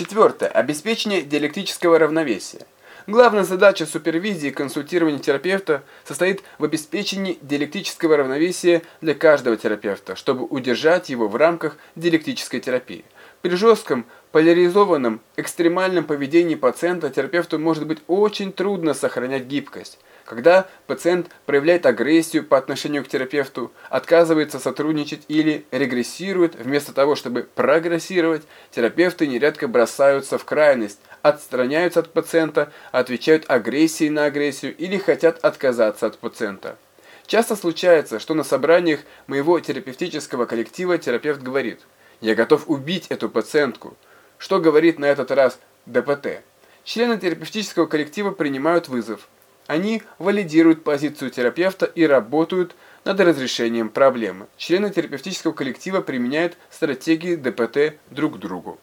Четвертое. Обеспечение диалектического равновесия. Главная задача супервизии и консультирования терапевта состоит в обеспечении диалектического равновесия для каждого терапевта, чтобы удержать его в рамках диалектической терапии. При жестком, поляризованном, экстремальном поведении пациента терапевту может быть очень трудно сохранять гибкость. Когда пациент проявляет агрессию по отношению к терапевту, отказывается сотрудничать или регрессирует, вместо того, чтобы прогрессировать, терапевты нередко бросаются в крайность, отстраняются от пациента, отвечают агрессией на агрессию или хотят отказаться от пациента. Часто случается, что на собраниях моего терапевтического коллектива терапевт говорит «Я готов убить эту пациентку». Что говорит на этот раз ДПТ? Члены терапевтического коллектива принимают вызов – они валидируют позицию терапевта и работают над разрешением проблемы. Члены терапевтического коллектива применяют стратегии ДПТ друг к другу.